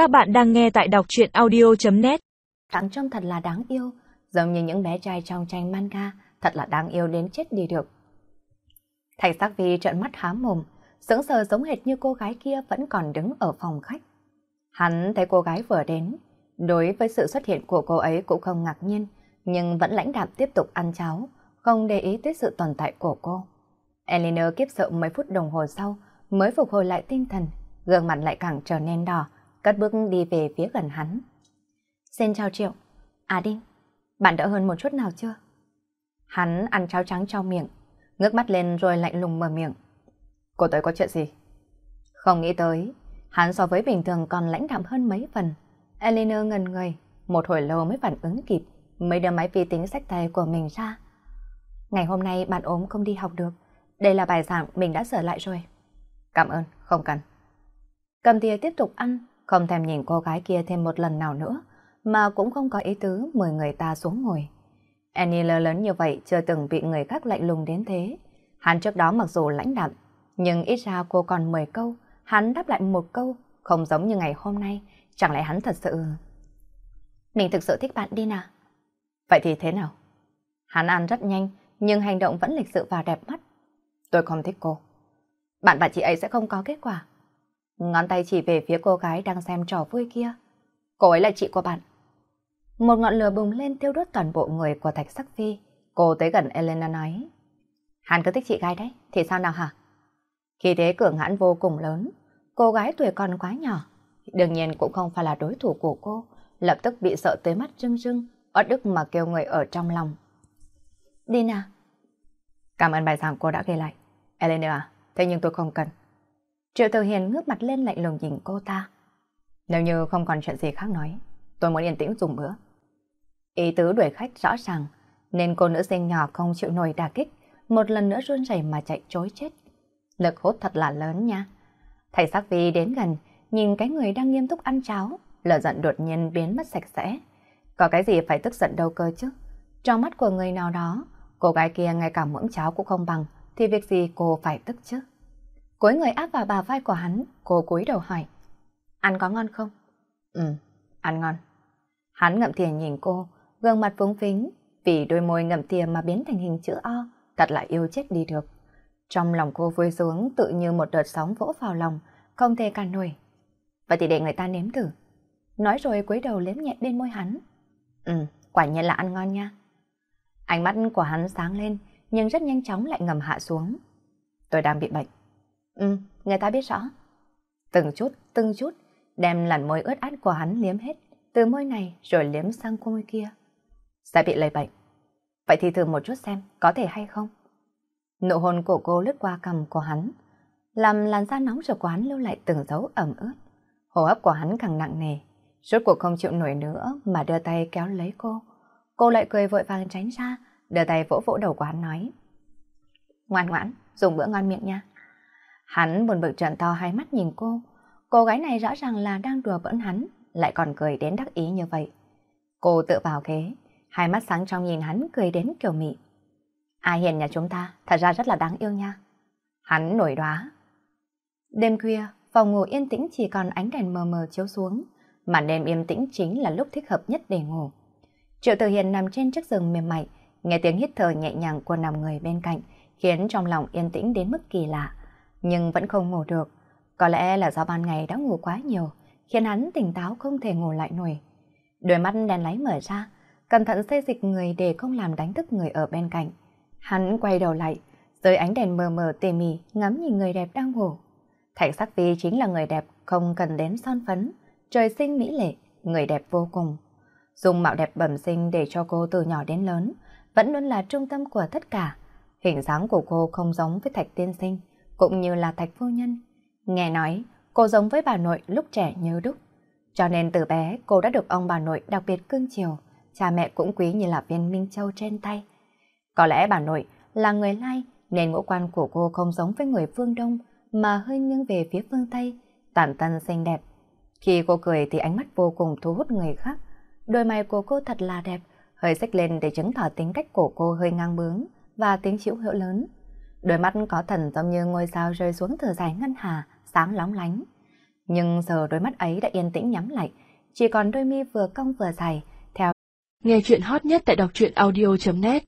Các bạn đang nghe tại đọc truyện audio.net đáng trông thật là đáng yêu, giống như những bé trai trong tranh manga, thật là đáng yêu đến chết đi được. Thạch sắc vi trợn mắt há mồm, sững sờ giống hệt như cô gái kia vẫn còn đứng ở phòng khách. Hắn thấy cô gái vừa đến, đối với sự xuất hiện của cô ấy cũng không ngạc nhiên, nhưng vẫn lãnh đạm tiếp tục ăn cháo, không để ý tới sự tồn tại của cô. Eleanor kiếp sợ mấy phút đồng hồ sau mới phục hồi lại tinh thần, gương mặt lại càng trở nên đỏ, cất bước đi về phía gần hắn. Xin chào Triệu. À Đinh, bạn đỡ hơn một chút nào chưa? Hắn ăn cháo trắng trong miệng, ngước mắt lên rồi lạnh lùng mở miệng. Cô tới có chuyện gì? Không nghĩ tới, hắn so với bình thường còn lãnh đạm hơn mấy phần. Eleanor ngần người, một hồi lâu mới phản ứng kịp, mới đưa máy vi tính sách tay của mình ra. Ngày hôm nay bạn ốm không đi học được, đây là bài giảng mình đã sửa lại rồi. Cảm ơn, không cần. Cầm thìa tiếp tục ăn, không thèm nhìn cô gái kia thêm một lần nào nữa, mà cũng không có ý tứ mời người ta xuống ngồi. Annie lớn lớn như vậy chưa từng bị người khác lạnh lùng đến thế. Hắn trước đó mặc dù lãnh đạm, nhưng ít ra cô còn 10 câu, hắn đáp lại một câu, không giống như ngày hôm nay, chẳng lẽ hắn thật sự... Mình thực sự thích bạn đi nào. Vậy thì thế nào? Hắn ăn rất nhanh, nhưng hành động vẫn lịch sự và đẹp mắt. Tôi không thích cô. Bạn và chị ấy sẽ không có kết quả. Ngón tay chỉ về phía cô gái đang xem trò vui kia. Cô ấy là chị của bạn. Một ngọn lửa bùng lên tiêu đốt toàn bộ người của Thạch Sắc Phi. Cô tới gần Elena nói. Hắn cứ thích chị gái đấy, thì sao nào hả? Khi thế cường hãn vô cùng lớn, cô gái tuổi còn quá nhỏ. Đương nhiên cũng không phải là đối thủ của cô, lập tức bị sợ tới mắt rưng rưng, ớt đức mà kêu người ở trong lòng. Dina. Cảm ơn bài giảng cô đã ghi lại. Elena thế nhưng tôi không cần. Triệu Tử Hiền ngước mặt lên lạnh lùng nhìn cô ta. Nếu như không còn chuyện gì khác nói, tôi muốn yên tĩnh dùng bữa. Ý tứ đuổi khách rõ ràng, nên cô nữ sinh nhỏ không chịu nổi đà kích, một lần nữa run rẩy mà chạy trối chết. Lực hút thật là lớn nha. Thầy sắc vi đến gần, nhìn cái người đang nghiêm túc ăn cháo, lửa giận đột nhiên biến mất sạch sẽ. Có cái gì phải tức giận đâu cơ chứ? Trong mắt của người nào đó, cô gái kia ngay cả muỗng cháo cũng không bằng, thì việc gì cô phải tức chứ? Cúi người áp vào bà vai của hắn, cô cúi đầu hỏi. Ăn có ngon không? Ừ, ăn ngon. Hắn ngậm thìa nhìn cô, gương mặt phúng phính, vì đôi môi ngậm thìa mà biến thành hình chữ O, thật là yêu chết đi được. Trong lòng cô vui xuống tự như một đợt sóng vỗ vào lòng, không thể cản nổi. Vậy thì để người ta nếm thử. Nói rồi cúi đầu liếm nhẹ bên môi hắn. Ừ, quả nhiên là ăn ngon nha. Ánh mắt của hắn sáng lên, nhưng rất nhanh chóng lại ngầm hạ xuống. Tôi đang bị bệnh. Ừ, người ta biết rõ. Từng chút, từng chút, đem làn môi ướt át của hắn liếm hết, từ môi này rồi liếm sang môi kia. Sẽ bị lây bệnh. Vậy thì thử một chút xem, có thể hay không? Nụ hôn của cô lướt qua cằm của hắn, làm làn da nóng của hắn lưu lại từng dấu ẩm ướt. Hô hấp của hắn càng nặng nề, rốt cuộc không chịu nổi nữa mà đưa tay kéo lấy cô. Cô lại cười vội vàng tránh ra, đưa tay vỗ vỗ đầu của hắn nói. Ngoan ngoãn, dùng bữa ngon miệng nha. Hắn buồn bực trợn to hai mắt nhìn cô. Cô gái này rõ ràng là đang đùa bỡn hắn, lại còn cười đến đắc ý như vậy. Cô tự vào ghế, hai mắt sáng trong nhìn hắn cười đến kiểu mị. A Hiền nhà chúng ta thật ra rất là đáng yêu nha. Hắn nổi đoá. Đêm khuya, phòng ngủ yên tĩnh chỉ còn ánh đèn mờ mờ chiếu xuống, màn đêm yên tĩnh chính là lúc thích hợp nhất để ngủ. Triệu Tử Hiền nằm trên chiếc giường mềm mại, nghe tiếng hít thở nhẹ nhàng của nằm người bên cạnh, khiến trong lòng yên tĩnh đến mức kỳ lạ nhưng vẫn không ngủ được. Có lẽ là do ban ngày đã ngủ quá nhiều, khiến hắn tỉnh táo không thể ngủ lại nổi. Đôi mắt đèn láy mở ra, cẩn thận xây dịch người để không làm đánh thức người ở bên cạnh. Hắn quay đầu lại, dưới ánh đèn mờ mờ tỉ mỉ ngắm nhìn người đẹp đang ngủ. Thạch sắc vi chính là người đẹp không cần đến son phấn, trời sinh mỹ lệ, người đẹp vô cùng. Dùng mạo đẹp bẩm sinh để cho cô từ nhỏ đến lớn, vẫn luôn là trung tâm của tất cả. Hình dáng của cô không giống với thạch tiên sinh, cũng như là thạch phu nhân. Nghe nói, cô giống với bà nội lúc trẻ như đúc. Cho nên từ bé cô đã được ông bà nội đặc biệt cưng chiều, cha mẹ cũng quý như là viên minh châu trên tay. Có lẽ bà nội là người Lai nên ngũ quan của cô không giống với người phương Đông mà hơi nghiêng về phía phương Tây, tản tân xinh đẹp. Khi cô cười thì ánh mắt vô cùng thu hút người khác. Đôi mày của cô thật là đẹp, hơi xích lên để chứng tỏ tính cách của cô hơi ngang bướng và tính chịu hiệu lớn. Đôi mắt có thần giống như ngôi sao rơi xuống từ dài ngân hà, sáng lóng lánh. Nhưng giờ đôi mắt ấy đã yên tĩnh nhắm lại, chỉ còn đôi mi vừa cong vừa dài, theo. Nghe chuyện hot nhất tại đọc truyện audio.net